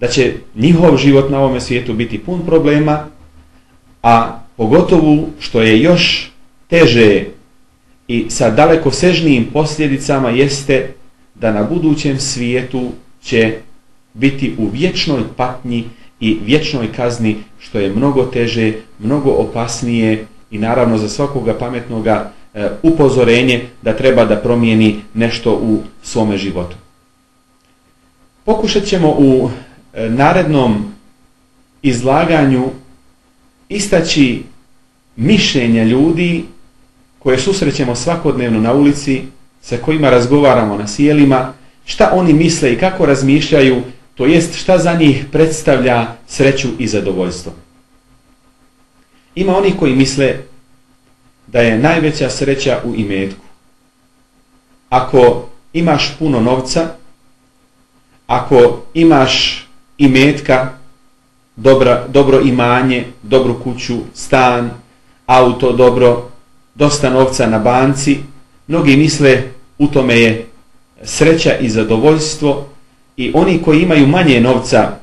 da će njihov život na ovome svijetu biti pun problema, a pogotovo što je još teže i sa daleko sežnijim posljedicama jeste da na budućem svijetu će biti u vječnoj patnji i vječnoj kazni što je mnogo teže, mnogo opasnije i naravno za svakoga pametnoga e, upozorenje da treba da promijeni nešto u svome životu. Pokušat ćemo u narednom izlaganju istaći mišljenja ljudi koje susrećemo svakodnevno na ulici, sa kojima razgovaramo na sjelima, šta oni misle i kako razmišljaju, to jest šta za njih predstavlja sreću i zadovoljstvo. Ima oni koji misle da je najveća sreća u imetku. Ako imaš puno novca, ako imaš imetka, dobra, dobro imanje, dobru kuću, stan, auto, dobro, dosta novca na banci, mnogi misle u tome je sreća i zadovoljstvo i oni koji imaju manje novca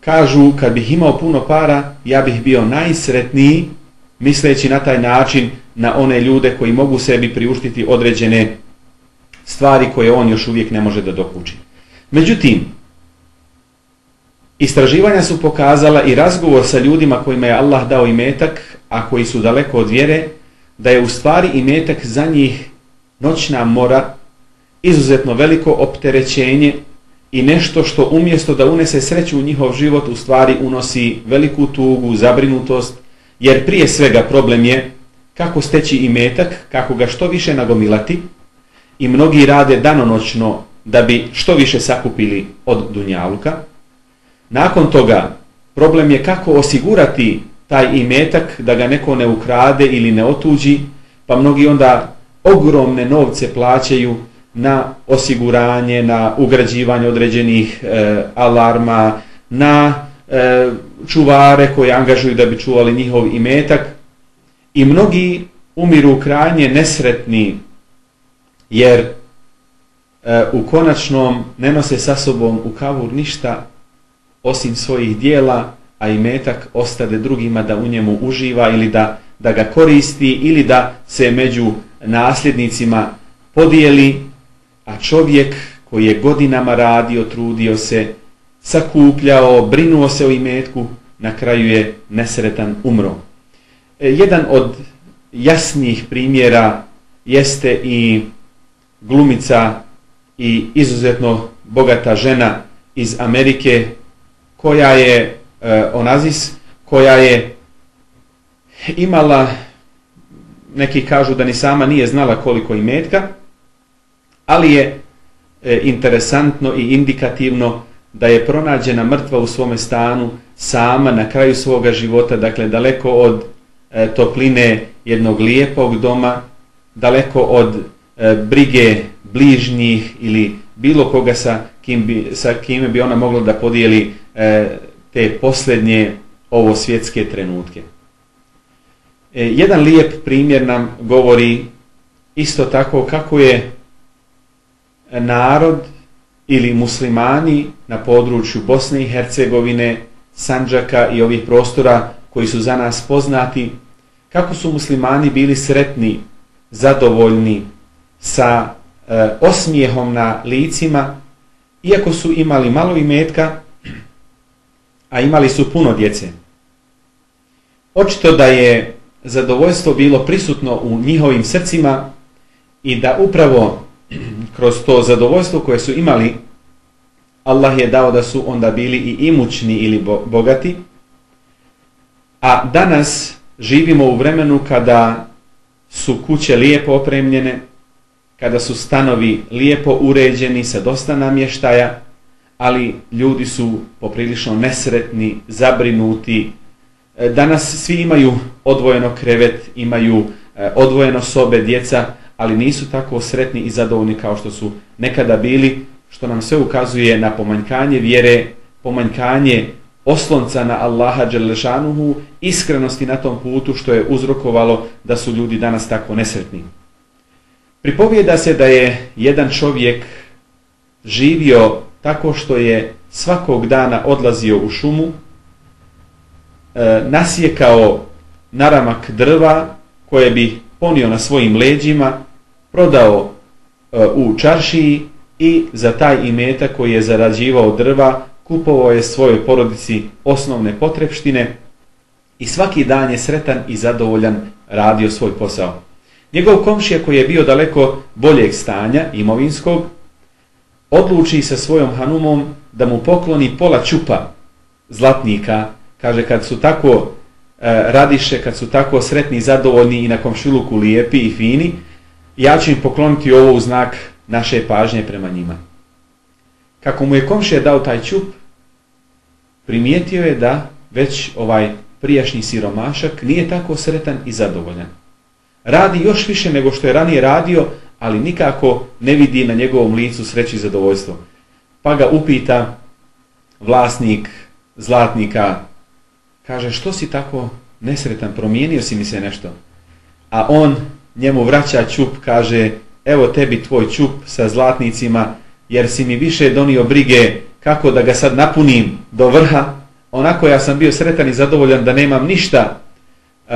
kažu kad bih imao puno para ja bih bio najsretniji misleći na taj način na one ljude koji mogu sebi priuštiti određene stvari koje on još uvijek ne može da dokuči. Međutim, istraživanja su pokazala i razgovor sa ljudima kojima je Allah dao imetak, a koji su daleko od vjere, da je u stvari imetak za njih noćna mora, izuzetno veliko opterećenje i nešto što umjesto da unese sreću u njihov život u stvari unosi veliku tugu, zabrinutost, jer prije svega problem je kako steći imetak, kako ga što više nagomilati i mnogi rade danonoćno da bi što više sakupili od Dunjaluka. Nakon toga problem je kako osigurati taj imetak da ga neko ne ukrade ili ne otuđi, pa mnogi onda ogromne novce plaćaju na osiguranje, na ugrađivanje određenih e, alarma, na e, čuvare koje angažuju da bi čuvali njihov imetak. I mnogi umiru krajnje nesretni jer e, u konačnom ne nose sa sobom u kavur ništa osim svojih dijela, a imetak ostade drugima da u njemu uživa ili da, da ga koristi ili da se među nasljednicima podijeli, a čovjek koji je godinama radio, trudio se, sakupljao, brinuo se o imetku, na kraju je nesretan umro. E, jedan od jasnijih primjera jeste i glumica i izuzetno bogata žena iz Amerike koja je e, Onazis, koja je imala neki kažu da ni sama nije znala koliko imetka, ali je e, interesantno i indikativno da je pronađena mrtva u svome stanu sama na kraju svoga života, dakle daleko od e, topline jednog lijepog doma, daleko od brige bližnjih ili bilo koga sa, kime bi ona mogla da podijeli te posljednje ovo svjetske trenutke. E, jedan lijep primjer nam govori isto tako kako je narod ili muslimani na području Bosne i Hercegovine, Sanđaka i ovih prostora koji su za nas poznati, kako su muslimani bili sretni, zadovoljni sa e, osmijehom na licima, iako su imali malo imetka, a imali su puno djece. Očito da je zadovoljstvo bilo prisutno u njihovim srcima i da upravo kroz to zadovoljstvo koje su imali Allah je dao da su onda bili i imućni ili bogati a danas živimo u vremenu kada su kuće lijepo opremljene kada su stanovi lijepo uređeni sa dosta namještaja ali ljudi su poprilično nesretni, zabrinuti, E, danas svi imaju odvojeno krevet, imaju e, odvojeno sobe, djeca, ali nisu tako sretni i zadovoljni kao što su nekada bili, što nam sve ukazuje na pomanjkanje vjere, pomanjkanje oslonca na Allaha Đelešanuhu, iskrenosti na tom putu što je uzrokovalo da su ljudi danas tako nesretni. Pripovijeda se da je jedan čovjek živio tako što je svakog dana odlazio u šumu, e, nasjekao naramak drva koje bi ponio na svojim leđima, prodao e, u čaršiji i za taj imetak koji je zarađivao drva kupovao je svojoj porodici osnovne potrebštine i svaki dan je sretan i zadovoljan radio svoj posao. Njegov komšija koji je bio daleko boljeg stanja imovinskog, odluči sa svojom hanumom da mu pokloni pola čupa zlatnika, kaže kad su tako e, radiše, kad su tako sretni zadovoljni i na komšiluku lijepi i fini, ja ću im pokloniti ovo u znak naše pažnje prema njima. Kako mu je komšija dao taj čup, primijetio je da već ovaj prijašnji siromašak nije tako sretan i zadovoljan. Radi još više nego što je ranije radio, ali nikako ne vidi na njegovom licu sreći i zadovoljstvo. Pa ga upita vlasnik zlatnika, kaže što si tako nesretan, promijenio si mi se nešto. A on njemu vraća čup, kaže evo tebi tvoj čup sa zlatnicima, jer si mi više donio brige kako da ga sad napunim do vrha, onako ja sam bio sretan i zadovoljan da nemam ništa uh,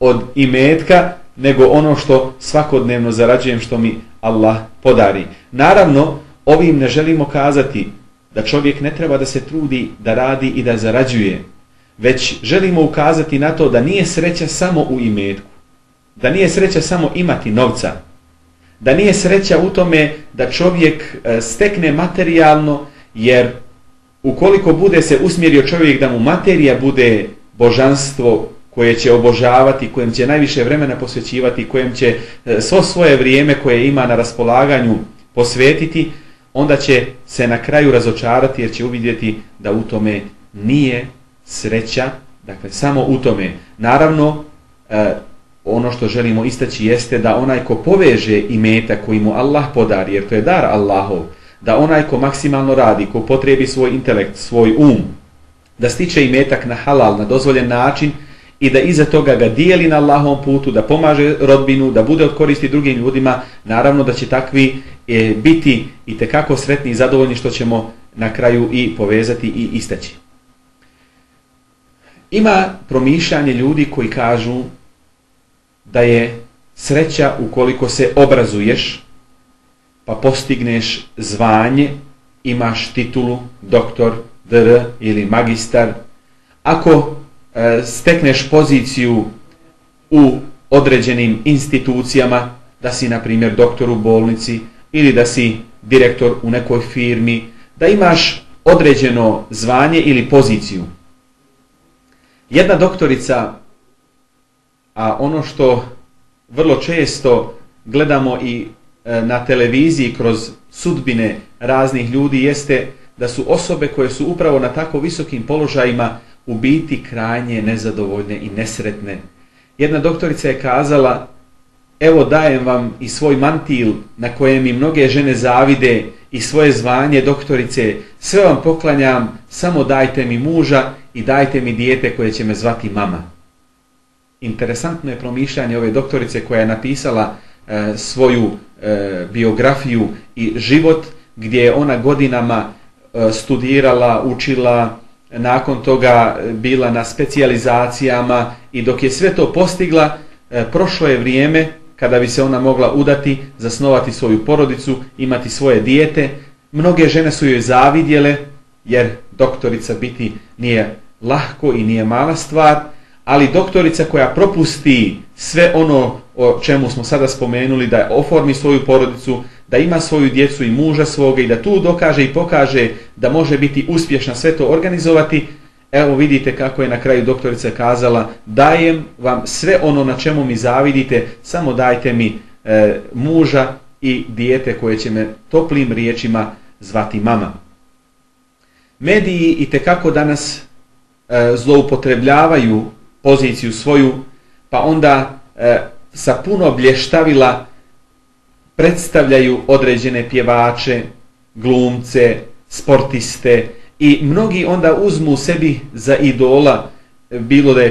od imetka, nego ono što svakodnevno zarađujem što mi Allah podari. Naravno, ovim ne želimo kazati da čovjek ne treba da se trudi, da radi i da zarađuje, već želimo ukazati na to da nije sreća samo u imetku, da nije sreća samo imati novca, da nije sreća u tome da čovjek e, stekne materijalno, jer ukoliko bude se usmjerio čovjek da mu materija bude božanstvo koje će obožavati, kojem će najviše vremena posvećivati, kojem će e, svo svoje vrijeme koje ima na raspolaganju posvetiti, onda će se na kraju razočarati jer će uvidjeti da u tome nije sreća, dakle samo u tome. Naravno, e, ono što želimo istaći jeste da onaj ko poveže imeta koji mu Allah podari, jer to je dar Allahov, da onaj ko maksimalno radi, ko potrebi svoj intelekt, svoj um, da stiče imetak na halal, na dozvoljen način i da iza toga ga dijeli na Allahovom putu, da pomaže rodbinu, da bude od koristi drugim ljudima, naravno da će takvi e, biti i tekako sretni i zadovoljni što ćemo na kraju i povezati i istaći. Ima promišljanje ljudi koji kažu da je sreća ukoliko se obrazuješ, pa postigneš zvanje, imaš titulu doktor, dr ili magistar, ako stekneš poziciju u određenim institucijama, da si, na primjer, doktor u bolnici ili da si direktor u nekoj firmi, da imaš određeno zvanje ili poziciju. Jedna doktorica a ono što vrlo često gledamo i e, na televiziji kroz sudbine raznih ljudi jeste da su osobe koje su upravo na tako visokim položajima u biti krajnje nezadovoljne i nesretne. Jedna doktorica je kazala, evo dajem vam i svoj mantil na kojem mi mnoge žene zavide i svoje zvanje doktorice, sve vam poklanjam, samo dajte mi muža i dajte mi dijete koje će me zvati mama interesantno je promišljanje ove doktorice koja je napisala e, svoju e, biografiju i život gdje je ona godinama e, studirala, učila, nakon toga bila na specijalizacijama i dok je sve to postigla, e, prošlo je vrijeme kada bi se ona mogla udati, zasnovati svoju porodicu, imati svoje dijete. Mnoge žene su joj zavidjele jer doktorica biti nije lahko i nije mala stvar, ali doktorica koja propusti sve ono o čemu smo sada spomenuli, da oformi svoju porodicu, da ima svoju djecu i muža svoga i da tu dokaže i pokaže da može biti uspješna sve to organizovati, evo vidite kako je na kraju doktorica kazala, dajem vam sve ono na čemu mi zavidite, samo dajte mi e, muža i dijete koje će me toplim riječima zvati mama. Mediji i tekako danas e, zloupotrebljavaju poziciju svoju, pa onda e, sa puno blještavila predstavljaju određene pjevače, glumce, sportiste i mnogi onda uzmu sebi za idola bilo da je